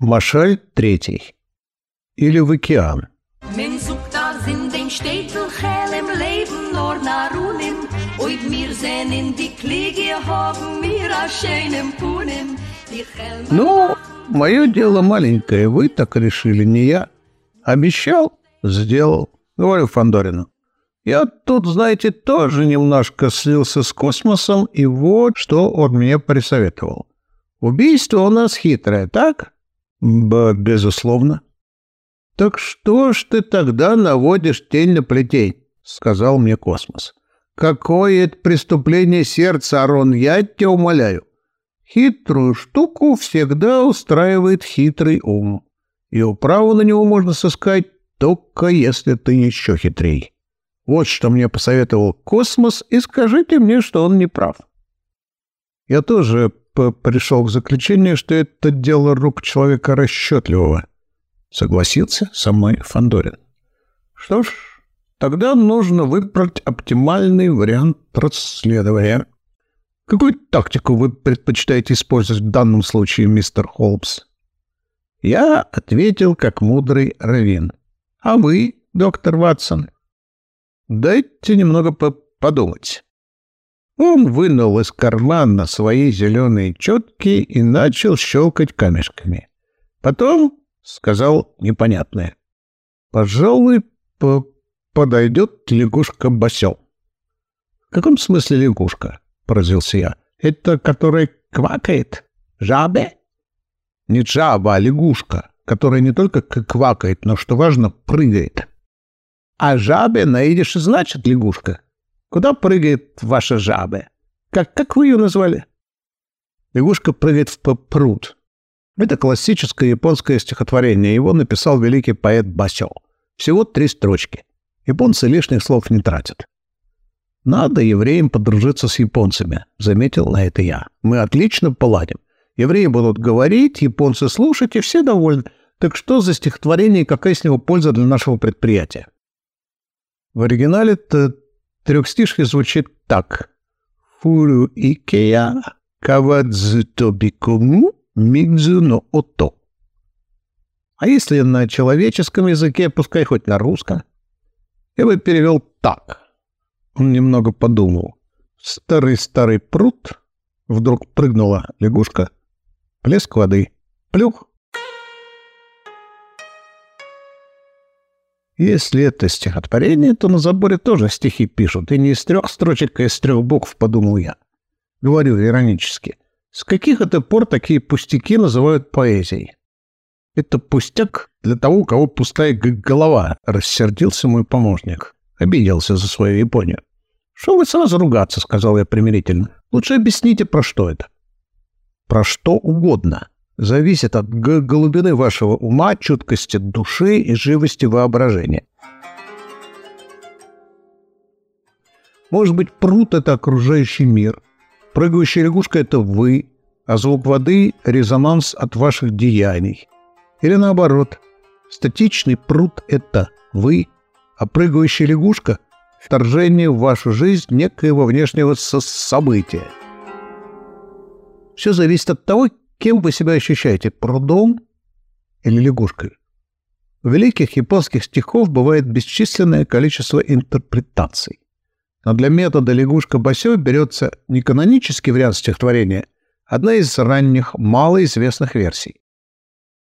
Машаль третий. Или в океан. Ну, мое дело маленькое, вы так решили, не я. Обещал, сделал. Говорю Фандорину. Я тут, знаете, тоже немножко слился с космосом, и вот что он мне присоветовал. Убийство у нас хитрое, так? Безусловно. Так что ж ты тогда наводишь тень на плетень? Сказал мне космос. Какое это преступление сердца, Арон, я тебя умоляю. Хитрую штуку всегда устраивает хитрый ум. И управу на него можно сыскать только если ты еще хитрей. Вот что мне посоветовал космос, и скажите мне, что он не прав. Я тоже пришел к заключению, что это дело рук человека расчетливого. Согласился со мной Фандорин. Что ж, тогда нужно выбрать оптимальный вариант расследования. Какую тактику вы предпочитаете использовать в данном случае, мистер Холмс? Я ответил, как мудрый Равин. А вы, доктор Ватсон? Дайте немного по подумать. Он вынул из кармана свои зеленые четки и начал щелкать камешками. Потом сказал непонятное. «Пожалуй, по подойдет лягушка-басел». «В каком смысле лягушка?» — поразился я. «Это которая квакает? Жабе?» «Не жаба, а лягушка, которая не только квакает, но, что важно, прыгает». «А жабе на идише значит лягушка. Куда прыгает ваша жаба? Как, как вы ее назвали?» «Лягушка прыгает в пруд», это классическое японское стихотворение. Его написал великий поэт Басё. Всего три строчки. Японцы лишних слов не тратят. «Надо евреям подружиться с японцами», — заметил на это я. «Мы отлично поладим. Евреи будут говорить, японцы слушать, и все довольны. Так что за стихотворение и какая с него польза для нашего предприятия?» В оригинале трехстишье звучит так. «Фуру икея кавадзутобикуму Мидзуно Ото. А если на человеческом языке, пускай хоть на русском, я бы перевел так. Он немного подумал. Старый-старый пруд. Вдруг прыгнула лягушка. Плеск воды. Плюх. Если это стихотворение, то на заборе тоже стихи пишут. И не из трех строчек, а из трех букв, подумал я. Говорю иронически. С каких это пор такие пустяки называют поэзией? Это пустяк для того, у кого пустая голова, рассердился мой помощник. Обиделся за свою Японию. Что вы сразу ругаться, сказал я примирительно. Лучше объясните, про что это. Про что угодно. Зависит от глубины вашего ума, чуткости души и живости воображения. Может быть, пруд — это окружающий мир, Прыгающая лягушка — это вы, а звук воды — резонанс от ваших деяний. Или наоборот, статичный пруд — это вы, а прыгающая лягушка — вторжение в вашу жизнь некоего внешнего со- события. Все зависит от того, кем вы себя ощущаете — прудом или лягушкой. У великих японских стихов бывает бесчисленное количество интерпретаций. Но для метода лягушка-басё берется не канонический вариант стихотворения, одна из ранних, малоизвестных версий.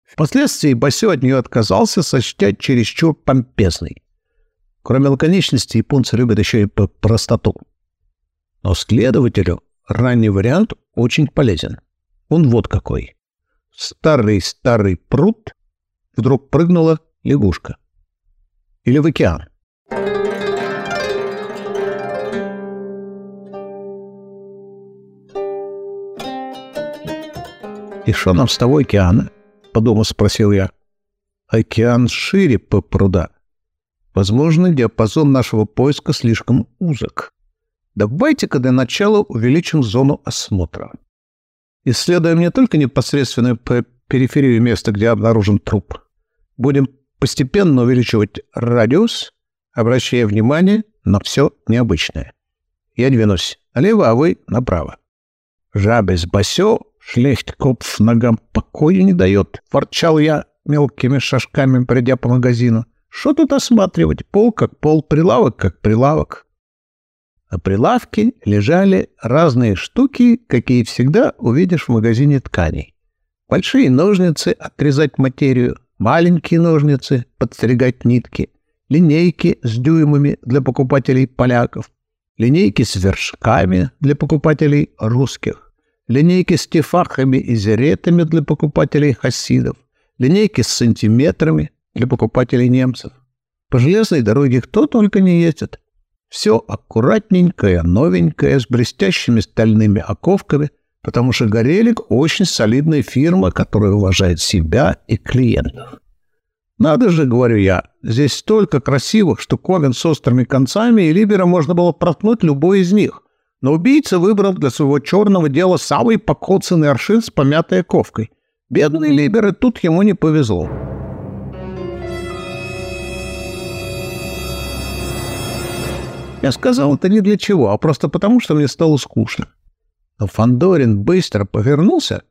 Впоследствии Басё от нее отказался, сочтя чересчур помпезной. Кроме лаконичности, японцы любят еще и простоту. Но следователю ранний вариант очень полезен. Он вот какой. Старый-старый пруд вдруг прыгнула лягушка. Или в океан. «И что нам с того океана?» — подумав, спросил я. «Океан шире по пруда. Возможно, диапазон нашего поиска слишком узок. Давайте-ка для начала увеличим зону осмотра. Исследуем не только непосредственную периферию места, где обнаружен труп. Будем постепенно увеличивать радиус, обращая внимание на все необычное. Я двинусь налево, а вы направо. Жабе с басё Шлехткопф ногам покоя не дает. Ворчал я мелкими шажками, придя по магазину. Что тут осматривать? Пол как пол, прилавок как прилавок. На прилавке лежали разные штуки, какие всегда увидишь в магазине тканей. Большие ножницы отрезать материю, маленькие ножницы подстригать нитки, линейки с дюймами для покупателей поляков, линейки с вершками для покупателей русских, линейки с тефахами и зеретами для покупателей хасидов, линейки с сантиметрами для покупателей немцев. По железной дороге кто только не ездит. Все аккуратненькое, новенькое, с блестящими стальными оковками, потому что Горелик очень солидная фирма, которая уважает себя и клиентов. Надо же, говорю я, здесь столько красивых штуковин с острыми концами, и Либера можно было проткнуть любой из них. Но убийца выбрал для своего черного дела самый покоцанный аршин с помятой оковкой. Бедный Либер, и тут ему не повезло. Я сказал это не для чего, а просто потому, что мне стало скучно. Но Фандорин быстро повернулся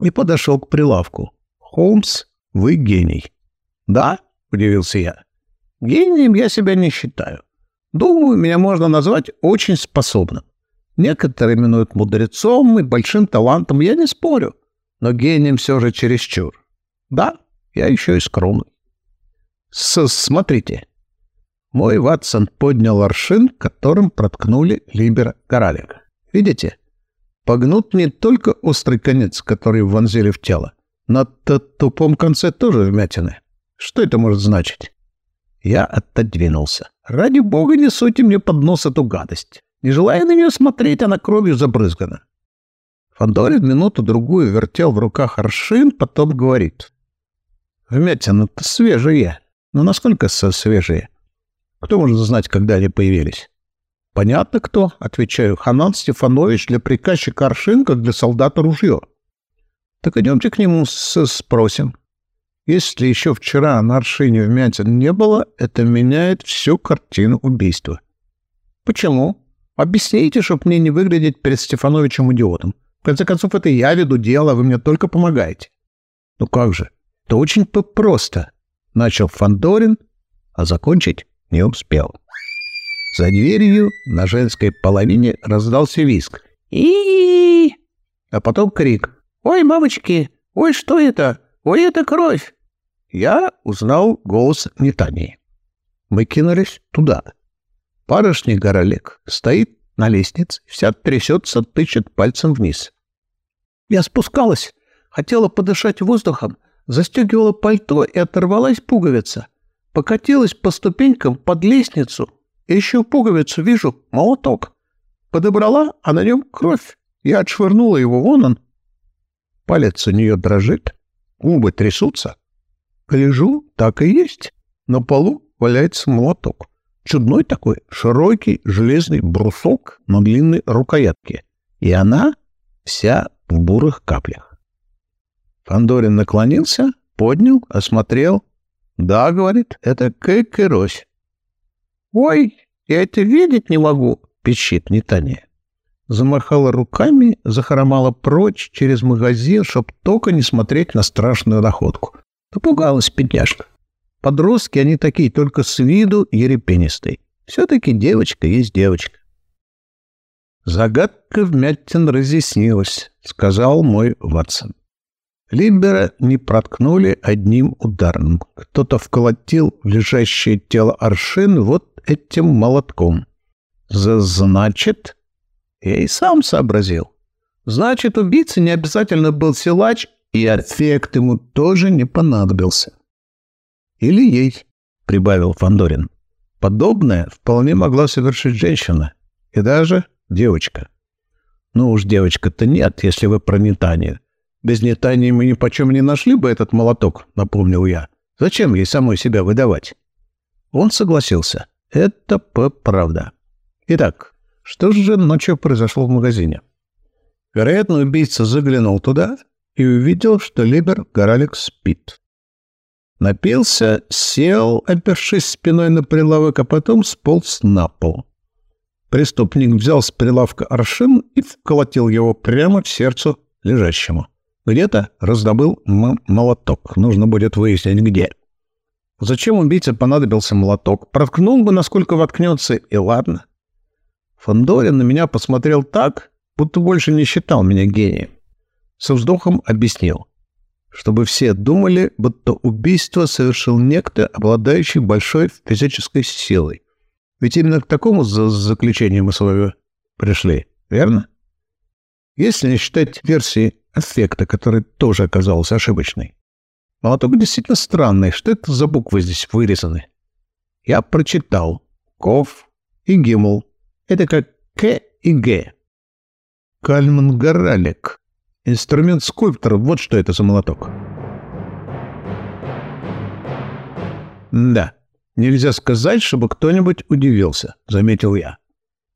и подошел к прилавку. «Холмс, вы гений». «Да?» — удивился я. «Гением я себя не считаю. Думаю, меня можно назвать очень способным. Некоторые именуют мудрецом и большим талантом, я не спорю. Но гением все же чересчур. Да, я еще и скромный. С Смотрите, мой Ватсон поднял аршин, которым проткнули Либера Коралика. Видите? Погнут не только острый конец, который вонзили в тело. На тупом конце тоже вмятины. Что это может значить? Я отодвинулся. Ради бога, не суйте мне под нос эту гадость. Не желая на нее смотреть, она кровью забрызгана. Фандорин минуту-другую вертел в руках аршин, потом говорит. Вмятины-то свежие. Но насколько свежие? Кто может знать, когда они появились? Понятно кто, отвечаю. Ханан Стефанович для приказчика Аршин, как для солдата ружье. Так идемте к нему с спросим. Если еще вчера на Аршине вмятин не было, это меняет всю картину убийства. Почему? Объясните, чтоб мне не выглядеть перед Стефановичем идиотом. В конце концов, это я веду дело, вы мне только помогаете. Ну как же, это очень просто. Начал Фандорин, а закончить не успел. За дверью на женской половине раздался виск. и А потом крик. «Ой, мамочки! Ой, что это? Ой, это кровь!» Я узнал голос Нетании. Мы кинулись туда. Парышник Горолек стоит на лестнице, вся трясется, тычет пальцем вниз. Я спускалась, хотела подышать воздухом, застегивала пальто и оторвалась пуговица — Покатилась по ступенькам под лестницу. Ищу пуговицу, вижу молоток. Подобрала, а на нем кровь. Я отшвырнула его, вон он. Палец у нее дрожит, губы трясутся. Гляжу, так и есть. На полу валяется молоток. Чудной такой, широкий железный брусок на длинной рукоятке. И она вся в бурых каплях. Фандорин наклонился, поднял, осмотрел, «Да, — говорит, — это Кэк и Рось». «Ой, я это видеть не могу!» — пищит Нетания. Замахала руками, захромала прочь через магазин, чтоб только не смотреть на страшную находку. Напугалась бедняжка. Подростки они такие, только с виду ерепенистые. Все-таки девочка есть девочка. Загадка вмятин разъяснилась, сказал мой Ватсон. Либера не проткнули одним ударом. Кто-то вколотил в лежащее тело аршин вот этим молотком. Значит, я и сам сообразил. Значит, убийца не обязательно был силач, и эффект ему тоже не понадобился. Или ей, прибавил Фандорин. Подобное вполне могла совершить женщина. И даже девочка. Ну уж девочка-то нет, если вы про метание. Без Нетании мы ни почем не нашли бы этот молоток, напомнил я. Зачем ей самой себя выдавать? Он согласился. Это правда. Итак, что же ночью произошло в магазине? Вероятно, убийца заглянул туда и увидел, что Либер Горалик спит. Напился, сел, опершись спиной на прилавок, а потом сполз на пол. Преступник взял с прилавка аршин и вколотил его прямо в сердце лежащему. Где-то раздобыл молоток. Нужно будет выяснить, где. Зачем убийце понадобился молоток? Проткнул бы, насколько воткнется, и ладно. Фандорин на меня посмотрел так, будто больше не считал меня гением. Со вздохом объяснил, чтобы все думали, будто убийство совершил некто, обладающий большой физической силой. Ведь именно к такому заключению мы с вами пришли, верно? Если не считать версии эффекта, которая тоже оказалась ошибочной. Молоток действительно странный. Что это за буквы здесь вырезаны? Я прочитал. Ков и Гимл. Это как К и Г. Кальман Горалик. Инструмент скульптора. Вот что это за молоток. Да, нельзя сказать, чтобы кто-нибудь удивился, заметил я.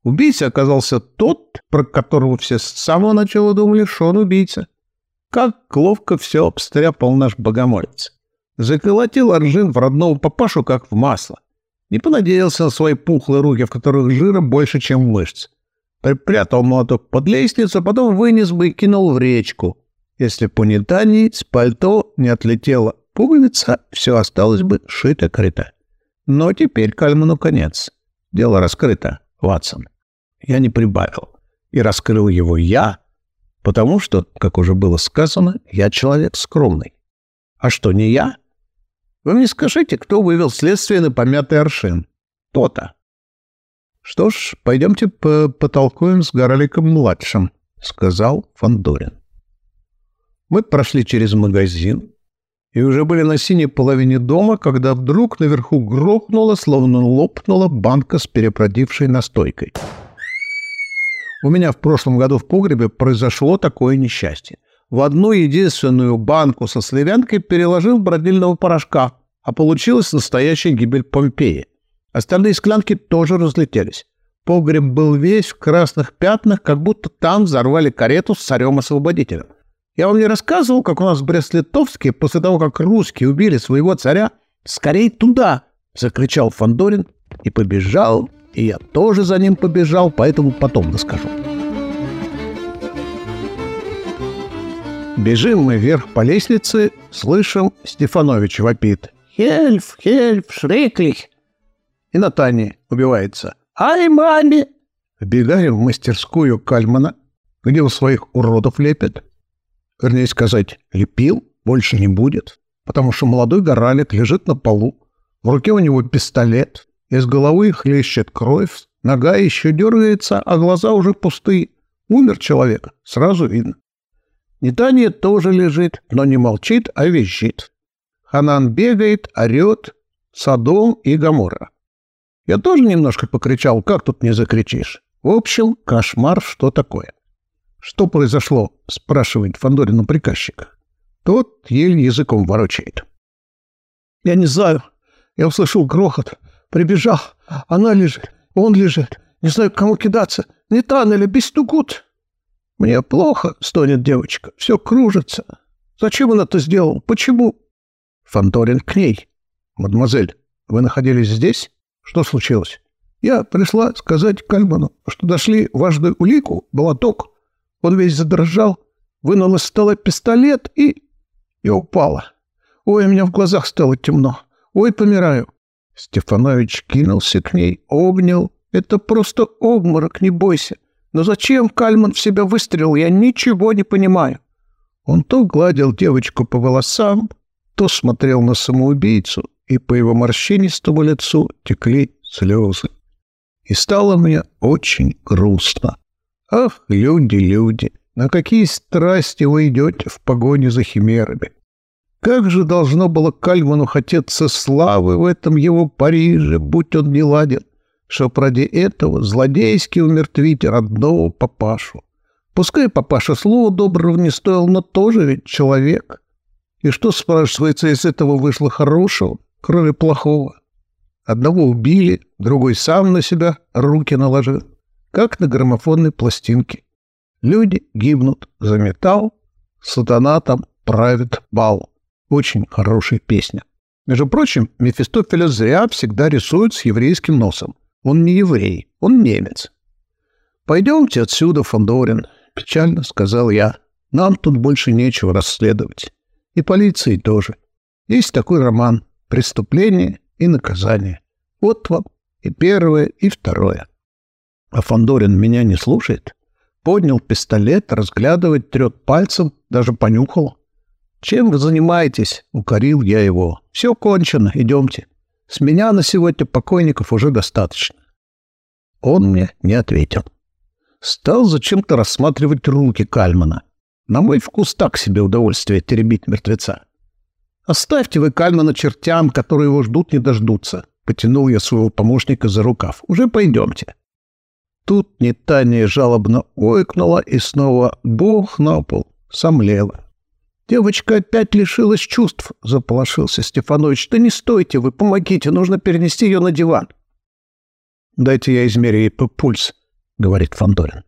Убийца оказался тот, про которого все с самого начала думали, что он убийца. Как ловко все обстряпал наш богомолец. Заколотил Аржин в родного папашу, как в масло. Не понадеялся на свои пухлые руки, в которых жира больше, чем мышц. Припрятал молоток под лестницу, потом вынес бы и кинул в речку. Если по нетании с пальто не отлетела пуговица, все осталось бы шито-крыто. Но теперь Кальману конец. Дело раскрыто, Ватсон я не прибавил. И раскрыл его я, потому что, как уже было сказано, я человек скромный. А что, не я? Вы мне скажите, кто вывел следствие на помятый аршин? То-то. Что ж, пойдемте по потолкуем с Гораликом-младшим, — сказал Фандорин. Мы прошли через магазин и уже были на синей половине дома, когда вдруг наверху грохнула, словно лопнула банка с перепродившей настойкой. У меня в прошлом году в погребе произошло такое несчастье. В одну единственную банку со сливянкой переложил бродильного порошка, а получилась настоящая гибель Помпеи. Остальные склянки тоже разлетелись. Погреб был весь в красных пятнах, как будто там взорвали карету с царем-освободителем. Я вам не рассказывал, как у нас в Брест-Литовске, после того, как русские убили своего царя, «Скорей туда!» — закричал Фандорин и побежал и я тоже за ним побежал, поэтому потом расскажу. Бежим мы вверх по лестнице, слышим, Стефанович вопит. «Хельф, хельф, шреклих!» И Наталья убивается. «Ай, маме!» Вбегаем в мастерскую Кальмана, где у своих уродов лепят. Вернее сказать, лепил, больше не будет, потому что молодой горалик лежит на полу, в руке у него пистолет, из головы хлещет кровь, нога еще дергается, а глаза уже пустые. Умер человек, сразу видно. Нетания тоже лежит, но не молчит, а визжит. Ханан бегает, орет, Садом и Гамора. Я тоже немножко покричал, как тут не закричишь. В общем, кошмар, что такое. Что произошло, спрашивает Фандорину приказчик. Тот еле языком ворочает. Я не знаю. Я услышал грохот. Прибежал. Она лежит. Он лежит. Не знаю, к кому кидаться. Не тан или бестугут. Мне плохо, стонет девочка. Все кружится. Зачем он это сделал? Почему? Фанторин к ней. Мадемуазель, вы находились здесь? Что случилось? Я пришла сказать Кальману, что дошли важную улику, молоток. Он весь задрожал, вынул из стола пистолет и... и упала. Ой, у меня в глазах стало темно. Ой, помираю. Стефанович кинулся к ней, обнял. «Это просто обморок, не бойся. Но зачем Кальман в себя выстрелил, я ничего не понимаю». Он то гладил девочку по волосам, то смотрел на самоубийцу, и по его морщинистому лицу текли слезы. И стало мне очень грустно. Ах, люди, люди, на какие страсти вы идете в погоне за химерами? Как же должно было Кальману хотеться славы в этом его Париже, будь он не ладен, чтоб ради этого злодейски умертвить родного папашу. Пускай папаша слова доброго не стоил, но тоже ведь человек. И что, спрашивается, из этого вышло хорошего, кроме плохого? Одного убили, другой сам на себя руки наложил, как на граммофонной пластинке. Люди гибнут за металл, сатана там правит бал. Очень хорошая песня. Между прочим, Мефистофеля зря всегда рисуют с еврейским носом. Он не еврей, он немец. «Пойдемте отсюда, Фандорин», — печально сказал я. Нам тут больше нечего расследовать. И полиции тоже. Есть такой роман «Преступление и наказание». Вот вам и первое, и второе. А Фандорин меня не слушает. Поднял пистолет, разглядывает, трет пальцем, даже понюхал. «Чем вы занимаетесь?» — укорил я его. «Все кончено, идемте. С меня на сегодня покойников уже достаточно». Он мне не ответил. Стал зачем-то рассматривать руки Кальмана. На мой вкус так себе удовольствие теребить мертвеца. «Оставьте вы Кальмана чертям, которые его ждут не дождутся», — потянул я своего помощника за рукав. «Уже пойдемте». Тут Нетания жалобно ойкнула и снова бух на пол, сомлела. «Девочка опять лишилась чувств», — заполошился Стефанович. «Да не стойте вы, помогите, нужно перенести ее на диван». «Дайте я измерю ей пульс», — говорит Фандорин.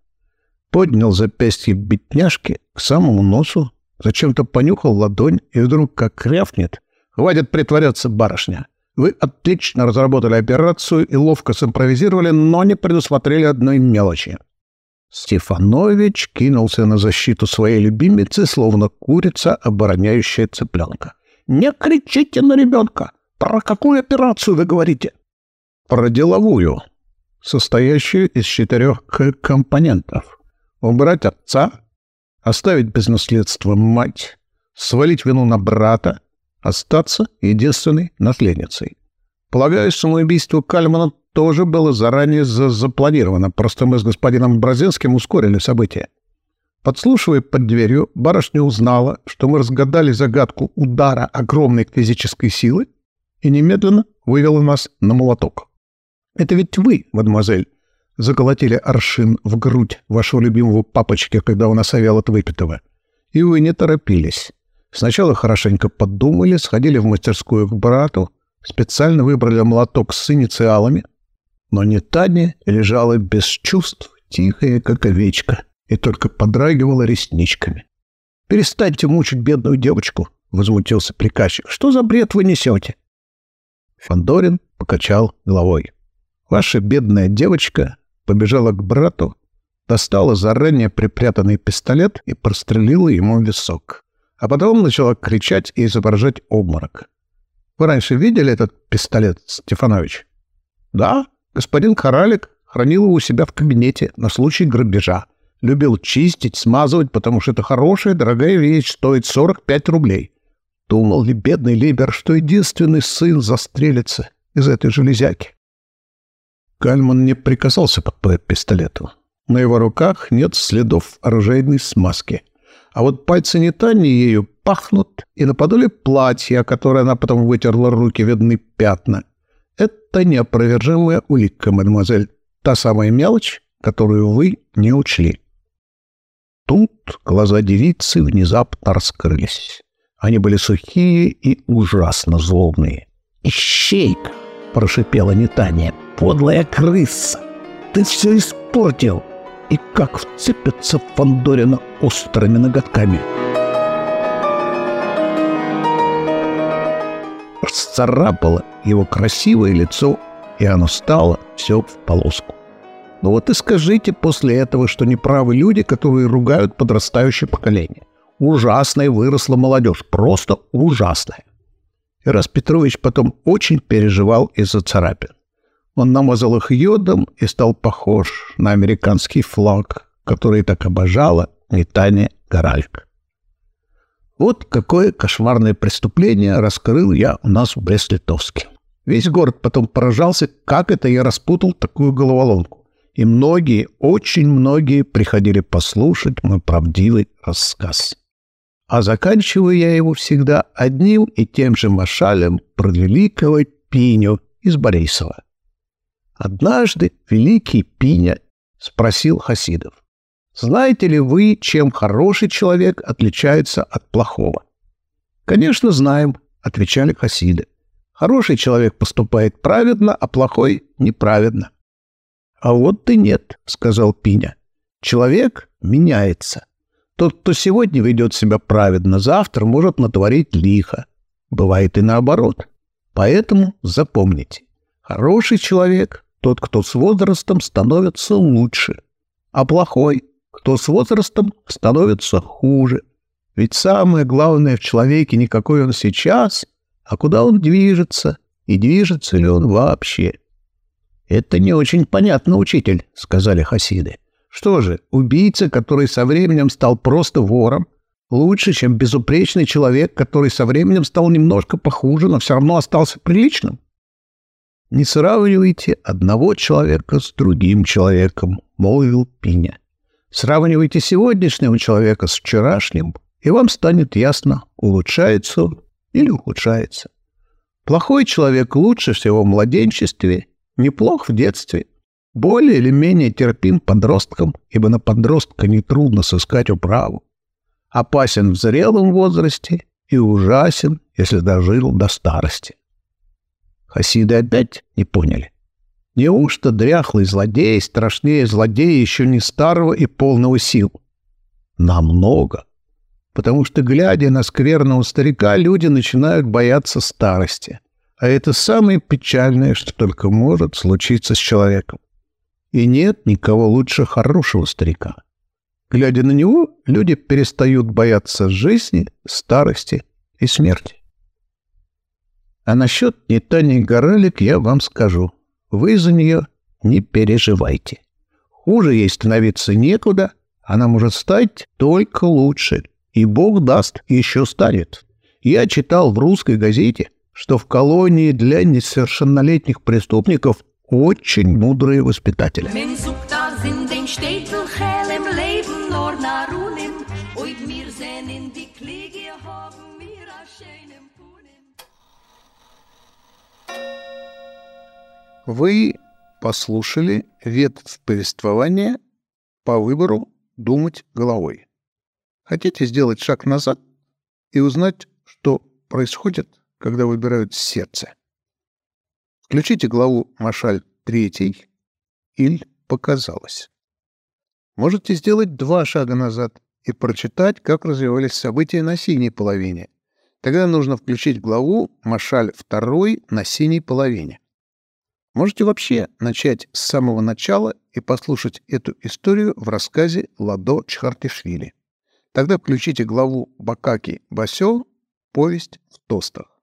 Поднял запястье бедняжки к самому носу, зачем-то понюхал ладонь и вдруг как рявкнет. «Хватит притворяться, барышня! Вы отлично разработали операцию и ловко симпровизировали, но не предусмотрели одной мелочи. Стефанович кинулся на защиту своей любимицы, словно курица, обороняющая цыпленка. «Не кричите на ребенка! Про какую операцию вы говорите?» «Про деловую, состоящую из четырех компонентов. Убрать отца, оставить без наследства мать, свалить вину на брата, остаться единственной наследницей. Полагаю, самоубийство Кальмана тоже было заранее за запланировано, просто мы с господином Бразинским ускорили события. Подслушивая под дверью, барышня узнала, что мы разгадали загадку удара огромной физической силы и немедленно вывела нас на молоток. «Это ведь вы, мадемуазель, заколотили аршин в грудь вашего любимого папочки, когда он осовел от выпитого. И вы не торопились. Сначала хорошенько подумали, сходили в мастерскую к брату, специально выбрали молоток с инициалами — но не Таня лежала без чувств, тихая, как овечка, и только подрагивала ресничками. «Перестаньте мучить бедную девочку!» — возмутился приказчик. «Что за бред вы несете?» Фандорин покачал головой. «Ваша бедная девочка побежала к брату, достала заранее припрятанный пистолет и прострелила ему висок. А потом начала кричать и изображать обморок. Вы раньше видели этот пистолет, Стефанович? Да, Господин Коралик хранил его у себя в кабинете на случай грабежа. Любил чистить, смазывать, потому что это хорошая, дорогая вещь, стоит 45 рублей. Думал ли бедный Либер, что единственный сын застрелится из этой железяки? Кальман не прикасался к пистолету. На его руках нет следов оружейной смазки. А вот пальцы Нетани ею пахнут, и на подоле платья, которое она потом вытерла руки, видны пятна — это неопровержимая улика, мадемуазель. Та самая мелочь, которую вы не учли. Тут глаза девицы внезапно раскрылись. Они были сухие и ужасно злобные. «Ищейка!» — прошипела Нетания. «Подлая крыса! Ты все испортил!» И как вцепится Фандорина острыми ноготками. Расцарапала его красивое лицо, и оно стало все в полоску. Но вот и скажите после этого, что неправы люди, которые ругают подрастающее поколение. Ужасная выросла молодежь, просто ужасная. Раз Петрович потом очень переживал из-за царапин. Он намазал их йодом и стал похож на американский флаг, который так обожала Нитания Горалька. Вот какое кошмарное преступление раскрыл я у нас в Брест-Литовске. Весь город потом поражался, как это я распутал такую головоломку. И многие, очень многие приходили послушать мой правдивый рассказ. А заканчиваю я его всегда одним и тем же машалем про великого Пиню из Борисова. Однажды великий Пиня спросил Хасидов, «Знаете ли вы, чем хороший человек отличается от плохого?» «Конечно, знаем», — отвечали Хасиды. Хороший человек поступает праведно, а плохой — неправедно. — А вот ты нет, — сказал Пиня. — Человек меняется. Тот, кто сегодня ведет себя праведно, завтра может натворить лихо. Бывает и наоборот. Поэтому запомните. Хороший человек — тот, кто с возрастом становится лучше. А плохой — кто с возрастом становится хуже. Ведь самое главное в человеке не какой он сейчас, а куда он движется, и движется ли он вообще. «Это не очень понятно, учитель», — сказали хасиды. «Что же, убийца, который со временем стал просто вором, лучше, чем безупречный человек, который со временем стал немножко похуже, но все равно остался приличным?» «Не сравнивайте одного человека с другим человеком», — молвил Пиня. «Сравнивайте сегодняшнего человека с вчерашним, и вам станет ясно, улучшается он или ухудшается. Плохой человек лучше всего в младенчестве, неплох в детстве, более или менее терпим подросткам, ибо на подростка нетрудно сыскать управу. Опасен в зрелом возрасте и ужасен, если дожил до старости. Хасиды опять не поняли. Неужто дряхлый злодей страшнее злодея еще не старого и полного сил? Намного потому что, глядя на скверного старика, люди начинают бояться старости. А это самое печальное, что только может случиться с человеком. И нет никого лучше хорошего старика. Глядя на него, люди перестают бояться жизни, старости и смерти. А насчет ни Тани Горалик я вам скажу. Вы за нее не переживайте. Хуже ей становиться некуда, она может стать только лучше — и Бог даст, еще станет. Я читал в русской газете, что в колонии для несовершеннолетних преступников очень мудрые воспитатели. Вы послушали ветвь повествования по выбору думать головой. Хотите сделать шаг назад и узнать, что происходит, когда выбирают сердце? Включите главу «Машаль 3» «Иль показалось». Можете сделать два шага назад и прочитать, как развивались события на синей половине. Тогда нужно включить главу «Машаль 2» на синей половине. Можете вообще начать с самого начала и послушать эту историю в рассказе Ладо Чхартишвили. Тогда включите главу Бакаки Басё «Повесть в тостах».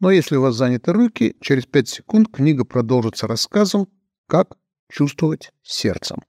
Но если у вас заняты руки, через 5 секунд книга продолжится рассказом «Как чувствовать сердцем».